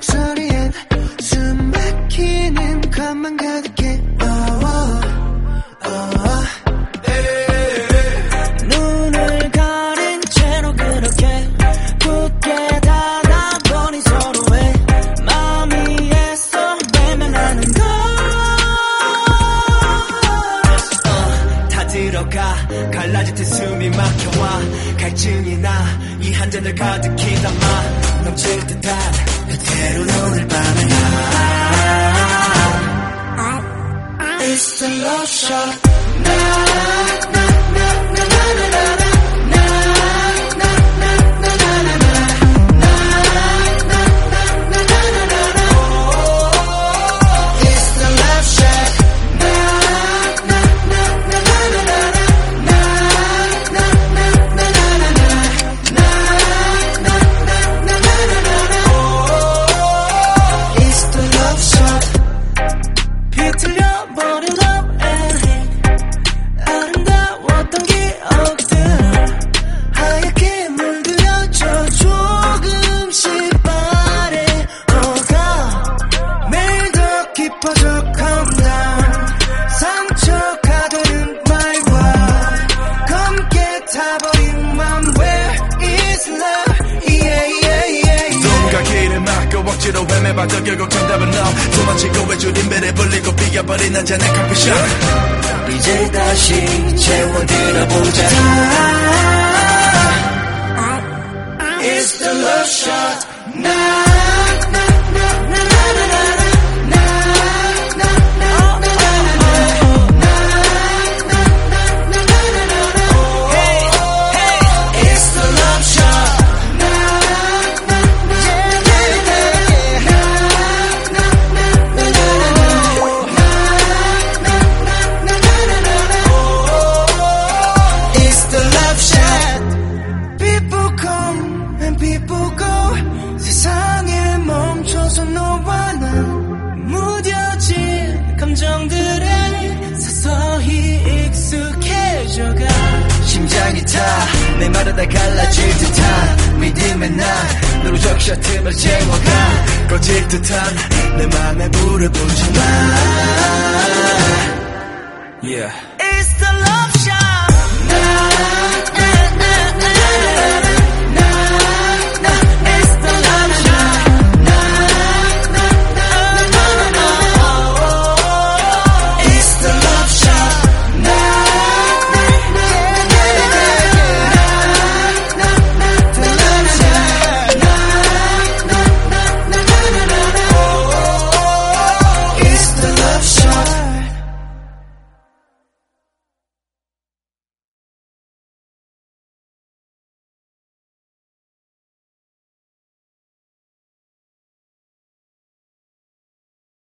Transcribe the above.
목소리엔 숨 막히는 것만 가득해 oh, oh, oh. Hey. 눈을 가린 채로 그렇게 굳게 닫아버린 서로의 마음 위에서 외면하는 것다 어, 들어가 갈라질 때 숨이 막혀와 갈증이 나 이 한 잔을 가득히 담아 넘칠 듯한 그대로 오늘 밤을 It's the love shot. 나, 나, 나, 헤매봐도 결국 정답은 너 도망치고 외줄인 배를 불리고 비겨버린 한 잔의 커피숍. 이제 다시 채워들어보자 세상에 멈춰서 너와 나 무뎌진 감정들에 서서히 익숙해져가. 심장이 타, 내 말을 다 갈라질 듯한 믿음의 날, 너로 적셔 틈을 채워가. 꺼질 듯한 내 맘에 불을 붙여놔 Yeah It's the love shot.